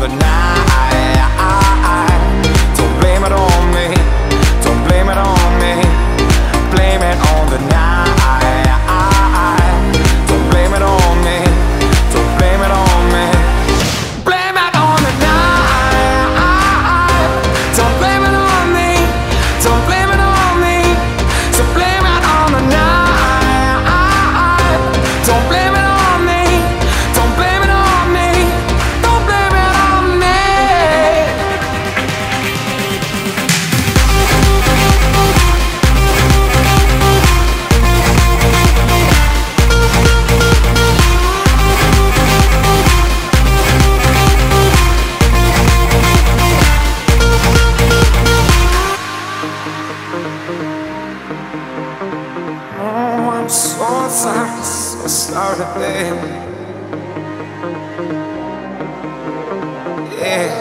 the night. so sorry, I started there. Yeah.